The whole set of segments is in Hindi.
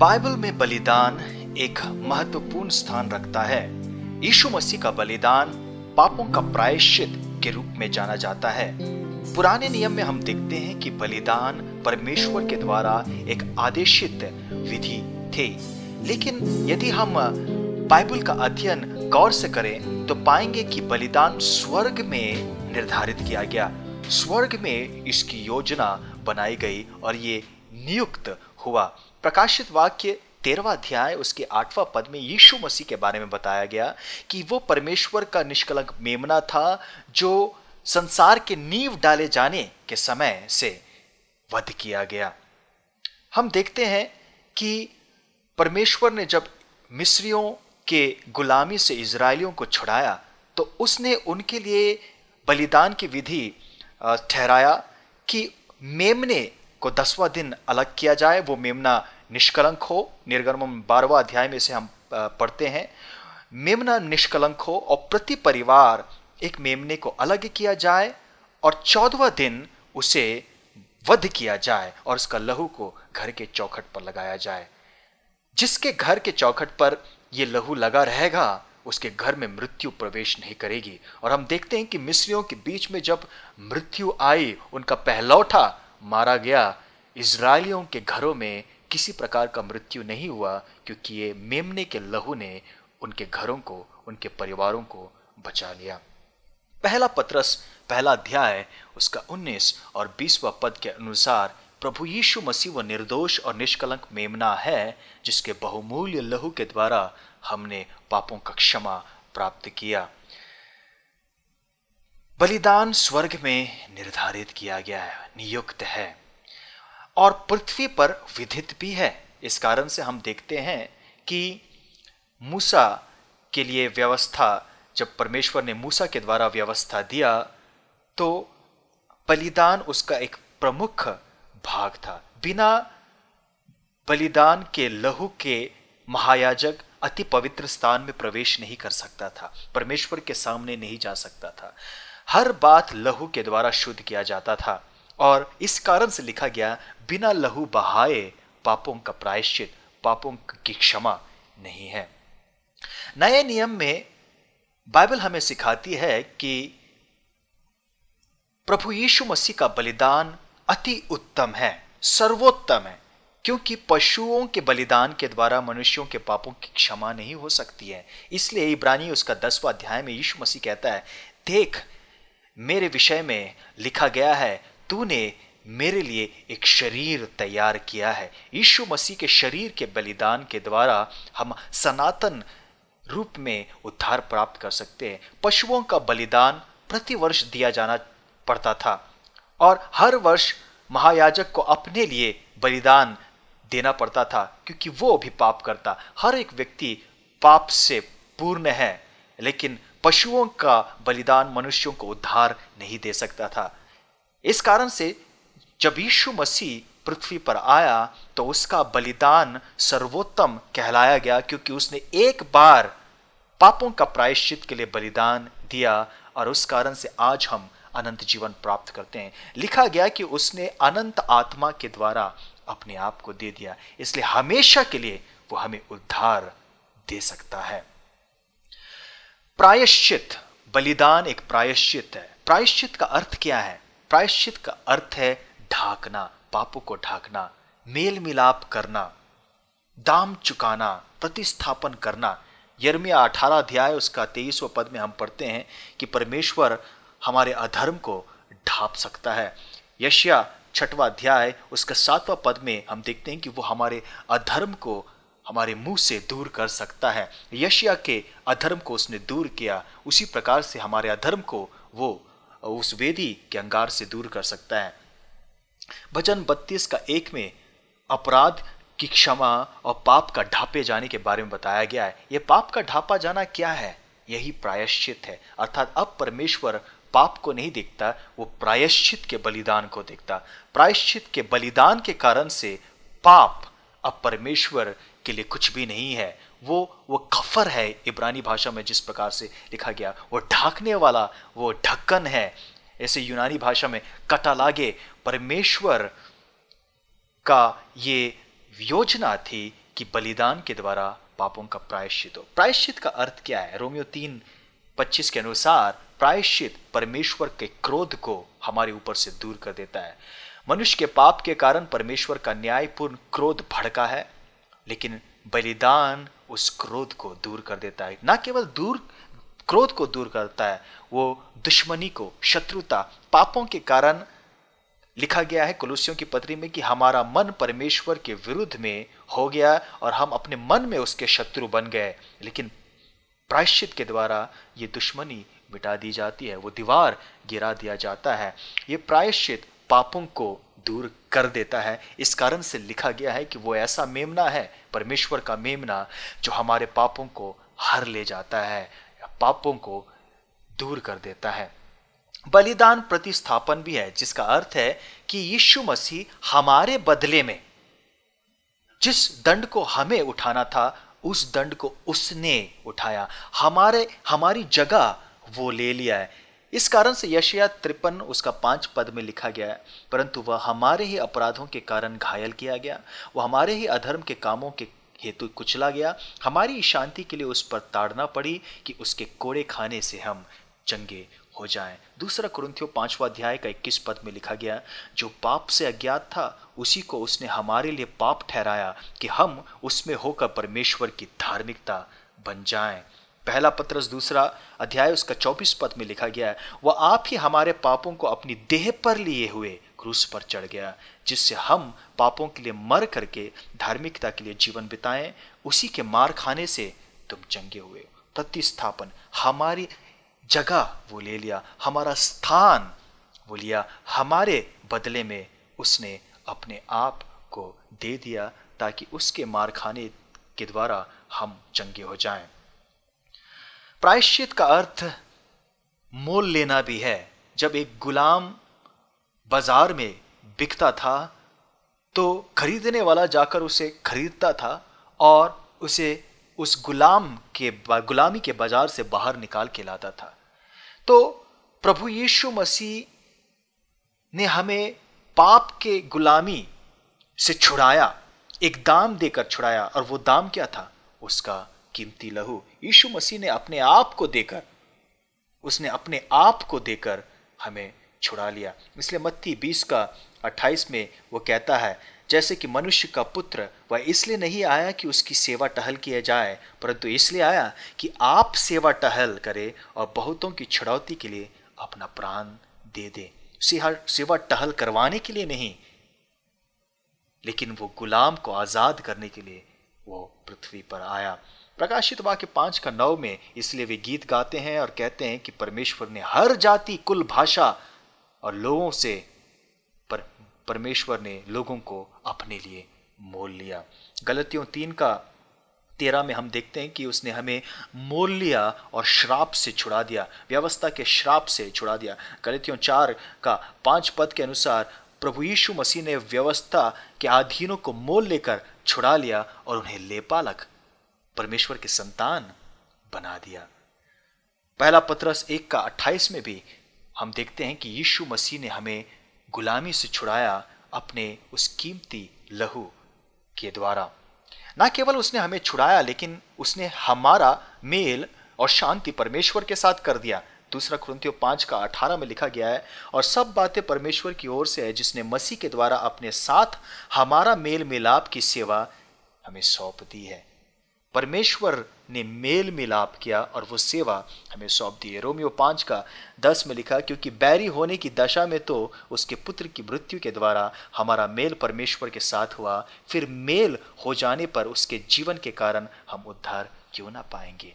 बाइबल में बलिदान एक महत्वपूर्ण स्थान रखता है। यीशु मसीह का बलिदान पापों का प्रायश्चित के रूप में जाना जाता है। पुराने नियम में हम देखते हैं कि बलिदान परमेश्वर के द्वारा एक आदेशित विधि थे। लेकिन यदि हम बाइबल का अध्ययन गौर से करें तो पाएँगे कि बलिदान स्वर्ग में निर्धारित किया गया। स्वर्ग में इसकी योजना बनाई गई और ये नियुक्त हुआ। प्रकाशित वाक्य तेरवा अध्याय, उसके आठवां पद में यीशु मसीह के बारे में बताया गया कि वो परमेश्वर का निष्कलंक मेमना था, जो संसार के नींव डाले जाने के समय से वध किया गया। हम देखते हैं कि परमेश्वर ने जब मिस्रियों के गुलामी से इसराइलियों को छुड़ाया तो उसने उनके लिए बलिदान की विधि ठहराया कि मेमने को दसवां दिन अलग किया जाए, वो मेमना निष्कलंक हो। निर्गम बारहवा अध्याय में से हम पढ़ते हैं। मेमना निष्कलंक हो और प्रति परिवार एक मेमने को अलग किया जाए और चौदवा दिन उसे वध किया जाए और उसका लहू को घर के चौखट पर लगाया जाए। जिसके घर के चौखट पर यह लहू लगा रहेगा, उसके घर में मृत्यु प्रवेश नहीं करेगी। और हम देखते हैं कि मिस्रियों के बीच में जब मृत्यु आई, उनका पहलौठा मारा गया। इसराइलियों के घरों में किसी प्रकार का मृत्यु नहीं हुआ, क्योंकि ये मेमने के लहू ने उनके घरों को, उनके परिवारों को बचा लिया। पहला पत्रस, पहला अध्याय, उसका 19 और 20वां पद के अनुसार प्रभु यीशु मसीह वो निर्दोष और निष्कलंक मेमना है, जिसके बहुमूल्य लहू के द्वारा हमने पापों का क्षमा प्राप्त किया। बलिदान स्वर्ग में निर्धारित किया गया है, नियुक्त है। और पृथ्वी पर विधित भी है। इस कारण से हम देखते हैं कि मूसा के लिए व्यवस्था, जब परमेश्वर ने मूसा के द्वारा व्यवस्था दिया तो बलिदान उसका एक प्रमुख भाग था। बिना बलिदान के लहू के महायाजक अति पवित्र स्थान में प्रवेश नहीं कर सकता था। परमेश्वर के सामने नहीं जा सकता था। हर बात लहू के द्वारा शुद्ध किया जाता था, और इस कारण से लिखा गया, बिना लहू बहाए पापों का प्रायश्चित, पापों की क्षमा नहीं है। नए नियम में बाइबल हमें सिखाती है कि प्रभु यीशु मसीह का बलिदान अति उत्तम है, सर्वोत्तम है, क्योंकि पशुओं के बलिदान के द्वारा मनुष्यों के पापों की क्षमा नहीं हो सकती है। इसलिए इब्रानी उसका दसवा अध्याय में यीशु मसीह कहता है, देख मेरे विषय में लिखा गया है, तूने मेरे लिए एक शरीर तैयार किया है। यीशु मसीह के शरीर के बलिदान के द्वारा हम सनातन रूप में उद्धार प्राप्त कर सकते हैं। पशुओं का बलिदान प्रतिवर्ष दिया जाना पड़ता था और हर वर्ष महायाजक को अपने लिए बलिदान देना पड़ता था, क्योंकि वो भी पाप करता। हर एक व्यक्ति पाप से पूर्ण है, लेकिन पशुओं का बलिदान मनुष्यों को उद्धार नहीं दे सकता था। इस कारण से जब यीशु मसीह पृथ्वी पर आया तो उसका बलिदान सर्वोत्तम कहलाया गया, क्योंकि उसने एक बार पापों का प्रायश्चित के लिए बलिदान दिया, और उस कारण से आज हम अनंत जीवन प्राप्त करते हैं। लिखा गया कि उसने अनंत आत्मा के द्वारा अपने आप को दे दिया, इसलिए हमेशा के लिए वो हमें उद्धार दे सकता है। प्रायश्चित, बलिदान एक प्रायश्चित है। प्रायश्चित का अर्थ क्या है? प्रायश्चित का अर्थ है ढाकना, पापों को ढाकना मेल मिलाप करना, दाम चुकाना, प्रतिस्थापन करना। यर्मिया अठारह अध्याय, उसका तेईसवा पद में हम पढ़ते हैं कि परमेश्वर हमारे अधर्म को ढाप सकता है। यशिया छठवा अध्याय, उसका सातवां पद में हम देखते हैं कि वो हमारे अधर्म को हमारे मुँह से दूर कर सकता है। यशिया के अधर्म को उसने दूर किया। उसी प्रकार से हमारे अधर्म को वो, उस वेदी के अंगार से दूर कर सकता है। भजन बत्तीस का एक में अपराध की क्षमा और पाप का ढापे जाने के बारे में बताया गया है। यह पाप का ढापा जाना क्या है? यही प्रायश्चित है। अर्थात अब परमेश्वर पाप को नहीं देखता, वो प्रायश्चित के बलिदान को देखता। प्रायश्चित के बलिदान के कारण से पाप अब परमेश्वर के लिए कुछ भी नहीं है। वो वो कफर है इब्रानी भाषा में जिस प्रकार से लिखा गया। वो ढाकने वाला, वो ढक्कन है। ऐसे यूनानी भाषा में कटा लागे, परमेश्वर का ये योजना थी कि बलिदान के द्वारा पापों का प्रायश्चित हो। प्रायश्चित का अर्थ क्या है? रोमियो तीन, पच्चीस के अनुसार, प्रायश्चित परमेश्वर के क्रोध को हमारे ऊपर से दूर कर देता है। मनुष्य के पाप के कारण परमेश्वर का न्यायपूर्ण क्रोध भड़का है। लेकिन बलिदान उस क्रोध को दूर कर देता है। ना केवल दूर, क्रोध को दूर करता है, वो दुश्मनी को, शत्रुता, पापों के कारण लिखा गया है कुलूसियों की पत्री में कि हमारा मन परमेश्वर के विरुद्ध में हो गया और हम अपने मन में उसके शत्रु बन गए। लेकिन प्रायश्चित के द्वारा ये दुश्मनी मिटा दी जाती है, वो दीवार गिरा दिया जाता है। ये प्रायश्चित पापों को दूर कर देता है। इस कारण से लिखा गया है कि वो ऐसा मेमना है परमेश्वर का मेमना जो हमारे पापों को हर ले जाता है, पापों को दूर कर देता है। बलिदान प्रतिस्थापन भी है, जिसका अर्थ है कि यीशु मसीह हमारे बदले में, जिस दंड को हमें उठाना था, उस दंड को उसने उठाया। हमारे, हमारी जगह वो ले लिया है। इस कारण से यशिया त्रिपन उसका पाँच पद में लिखा गया है, परंतु वह हमारे ही अपराधों के कारण घायल किया गया, वह हमारे ही अधर्म के कामों के हेतु कुचला गया, हमारी शांति के लिए उस पर ताड़ना पड़ी कि उसके कोड़े खाने से हम चंगे हो जाएँ। दूसरा कुरुंथियो पांचवा अध्याय का इक्कीस पद में लिखा गया, जो पाप से अज्ञात था, उसी को उसने हमारे लिए पाप ठहराया कि हम उसमें होकर परमेश्वर की धार्मिकता बन जाएँ। पहला पत्रस दूसरा अध्याय उसका चौबीस पद में लिखा गया है, वह आप ही हमारे पापों को अपनी देह पर लिए हुए क्रूस पर चढ़ गया, जिससे हम पापों के लिए मर करके, धार्मिकता के लिए जीवन बिताएँ, उसी के मार खाने से तुम चंगे हुए प्रतिस्थापन, हमारी जगह वो ले लिया, हमारा स्थान वो लिया, हमारे बदले में उसने अपने आप को दे दिया, ताकि उसके मार खाने के द्वारा हम चंगे हो जाएँ। प्रायश्चित का अर्थ मोल लेना भी है। जब एक गुलाम बाज़ार में बिकता था तो खरीदने वाला जाकर उसे खरीदता था और उसे उस गुलाम के गुलामी के बाज़ार से बाहर निकाल के लाता था। तो प्रभु यीशु मसीह ने हमें पाप के गुलामी से छुड़ाया, एक दाम देकर छुड़ाया और वो दाम क्या था? उसका कीमती लहू। यीशु मसीह ने अपने आप को देकर, उसने अपने आप को देकर हमें छुड़ा लिया। इसलिए मत्ती बीस का अट्ठाईस में वो कहता है, जैसे कि मनुष्य का पुत्र, वह इसलिए नहीं आया कि उसकी सेवा टहल किया जाए, परंतु इसलिए आया कि आप सेवा टहल करे और बहुतों की छुड़ौती के लिए अपना प्राण दे दे। सेवा टहल करवाने के लिए नहीं, लेकिन वो गुलाम को आज़ाद करने के लिए वो पृथ्वी पर आया। प्रकाशित वाक्य पाँच का नौ में इसलिए वे गीत गाते हैं और कहते हैं कि परमेश्वर ने हर जाति कुल भाषा और लोगों से पर, परमेश्वर ने लोगों को अपने लिए मोल लिया। गलतियों तीन का तेरह में हम देखते हैं कि उसने हमें मोल लिया और श्राप से छुड़ा दिया व्यवस्था के श्राप से छुड़ा दिया। गलतियों चार का पाँच पद के अनुसार प्रभु यीशु मसीह ने व्यवस्था के अधीनों को मोल लेकर छुड़ा लिया और उन्हें लेपालक परमेश्वर के संतान बना दिया। पहला पत्रस एक का अट्ठाईस में भी हम देखते हैं कि यीशु मसीह ने हमें गुलामी से छुड़ाया अपने उस कीमती लहू के द्वारा। ना केवल उसने हमें छुड़ाया, लेकिन उसने हमारा मेल और शांति परमेश्वर के साथ कर दिया। दूसरा क्रंथियो पाँच का अठारह में लिखा गया है, और सब बातें परमेश्वर की ओर से है, जिसने मसीह के द्वारा अपने साथ हमारा मेल मिलाप की सेवा हमें सौंप दी है। परमेश्वर ने मेल मिलाप किया और वो सेवा हमें सौंप दी है। रोमियो पाँच का दस में लिखा, क्योंकि बैरी होने की दशा में तो उसके पुत्र की मृत्यु के द्वारा हमारा मेल परमेश्वर के साथ हुआ। फिर मेल हो जाने पर उसके जीवन के कारण हम उद्धार क्यों ना पाएँगे?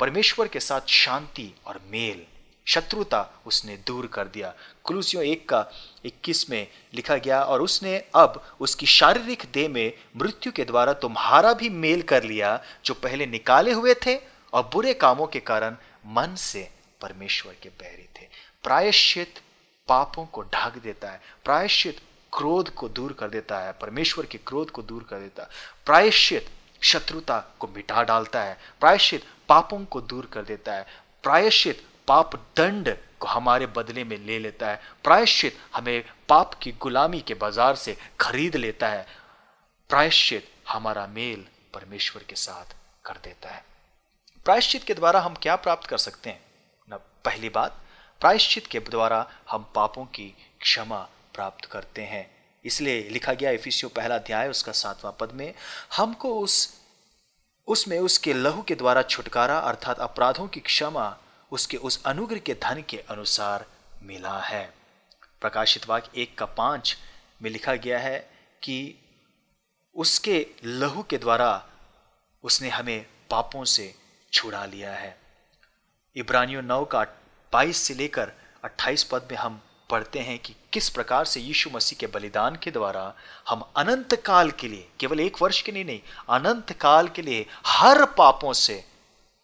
परमेश्वर के साथ शांति और मेल। शत्रुता उसने दूर कर दिया। कुलूसियों एक का इक्कीस में लिखा गया, और उसने अब उसकी शारीरिक देह में मृत्यु के द्वारा तुम्हारा भी मेल कर लिया, जो पहले निकाले हुए थे और बुरे कामों के कारण मन से परमेश्वर के बैरी थे। प्रायश्चित पापों को ढाक देता है, प्रायश्चित क्रोध को दूर कर देता है, परमेश्वर के क्रोध को दूर कर देता है। प्रायश्चित शत्रुता को मिटा डालता है, प्रायश्चित पापों को दूर कर देता है, प्रायश्चित पाप दंड को हमारे बदले में ले लेता है। प्रायश्चित हमें पाप की गुलामी के बाज़ार से खरीद लेता है। प्रायश्चित हमारा मेल परमेश्वर के साथ कर देता है। प्रायश्चित के द्वारा हम क्या प्राप्त कर सकते हैं? न, पहली बात, प्रायश्चित के द्वारा हम पापों की क्षमा प्राप्त करते हैं। इसलिए लिखा गया इफिसियो पहला अध्याय, उसका सातवां पद में, हमको उस, उसमें उसके लहू के द्वारा छुटकारा अर्थात अपराधों की क्षमा उसके उस अनुग्रह के धन के अनुसार मिला है। प्रकाशित वाक्य एक का पाँच में लिखा गया है कि उसके लहू के द्वारा उसने हमें पापों से छुड़ा लिया है। इब्रानियों नौ का बाईस से लेकर अट्ठाईस पद में हम पढ़ते हैं कि किस प्रकार से यीशु मसीह के बलिदान के द्वारा हम अनंत काल के लिए, केवल एक वर्ष के लिए नहीं, अनंत काल के लिए हर पापों से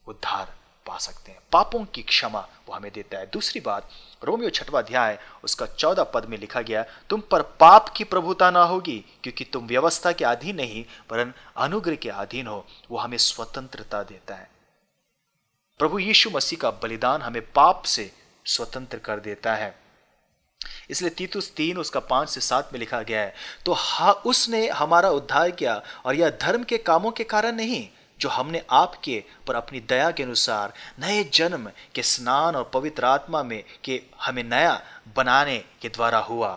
उद्धार पा सकते हैं। पापों की क्षमा वो हमें देता है। दूसरी बात, रोमियो छठवा अध्याय, उसका चौदह पद में लिखा गया, तुम पर पाप की प्रभुता ना होगी, क्योंकि तुम व्यवस्था के अधीन नहीं पर अनुग्रह के अधीन हो। वो हमें स्वतंत्रता देता है। प्रभु यीशु मसीह का बलिदान हमें पाप से स्वतंत्र कर देता है। इसलिए तीतुस तीन, उसका पाँच से सात में लिखा गया है तो हा, उसने हमारा उद्धार किया, और यह धर्म के कामों के कारण नहीं जो हमने आपके पर अपनी दया के अनुसार नए जन्म के स्नान और पवित्र आत्मा में के हमें नया बनाने के द्वारा हुआ,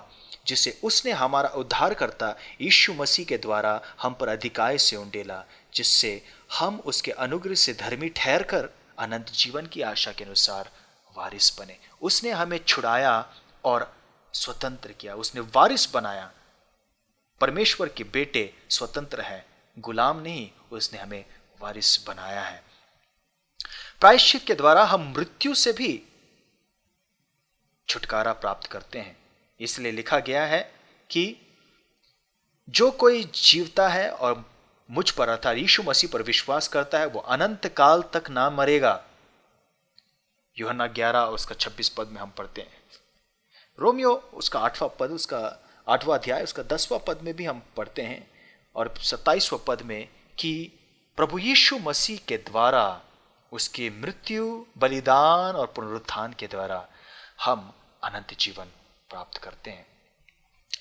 जिसे उसने हमारा उद्धार करता यीशु मसीह के द्वारा हम पर अधिकाय से उंडेला, जिससे हम उसके अनुग्रह से धर्मी ठहर कर अनंत जीवन की आशा के अनुसार वारिस बने। उसने हमें छुड़ाया और स्वतंत्र किया। उसने वारिस बनाया। परमेश्वर के बेटे स्वतंत्र हैं। गुलाम नहीं, उसने हमें वारिस बनाया है। प्रायश्चित के द्वारा हम मृत्यु से भी छुटकारा प्राप्त करते हैं। इसलिए लिखा गया है कि जो कोई जीवता है और मुझ पर अर्थात यीशु मसीह पर विश्वास करता है, वो अनंत काल तक ना मरेगा। योहना ग्यारह उसका छब्बीस पद में हम पढ़ते हैं। रोमियो, उसका आठवां पद, उसका आठवां अध्याय, उसका दसवां पद में भी हम पढ़ते हैं और सत्ताईसवां पद में कि प्रभु यीशु मसीह के द्वारा उसकी मृत्यु बलिदान और पुनरुत्थान के द्वारा हम अनंत जीवन प्राप्त करते हैं।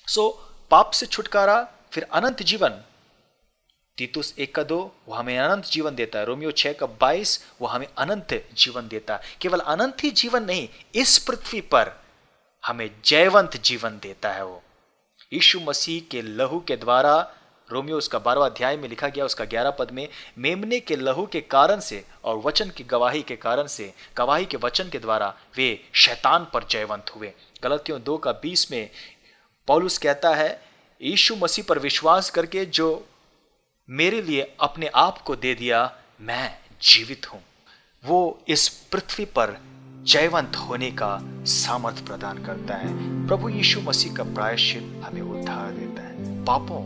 सो so, पाप से छुटकारा फिर अनंत जीवन। तीतुस एक का दो वो हमें अनंत जीवन देता है। रोमियो छह का बाईस वो हमें अनंत जीवन देता है। केवल अनंत ही जीवन नहीं इस पृथ्वी पर हमें जयवंत जीवन देता है वो। यीशु मसीह के लहू के द्वारा रोमियो उसका बारवा अध्याय में लिखा गया, उसका ग्यारह पद में, मेमने के लहू के कारण से और वचन की गवाही के कारण से, गवाही के वचन के द्वारा वे शैतान पर जयवंत हुए। गलतियों दो का बीस में पौलुस कहता है, यीशु मसीह पर विश्वास करके जो मेरे लिए अपने आप को दे दिया, मैं जीवित हूँ। वो इस पृथ्वी पर जयवंत होने का सामर्थ प्रदान करता है। प्रभु यीशु मसीह का प्रायश्चित हमें उद्धार देता है। पापों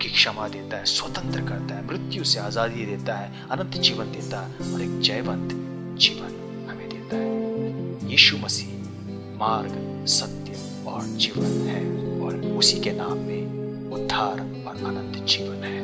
की क्षमा देता है, स्वतंत्र करता है, मृत्यु से आज़ादी देता है, अनंत जीवन देता है और एक जयवंत जीवन हमें देता है। यीशु मसीह मार्ग, सत्य और जीवन है और उसी के नाम में उद्धार और अनंत जीवन है।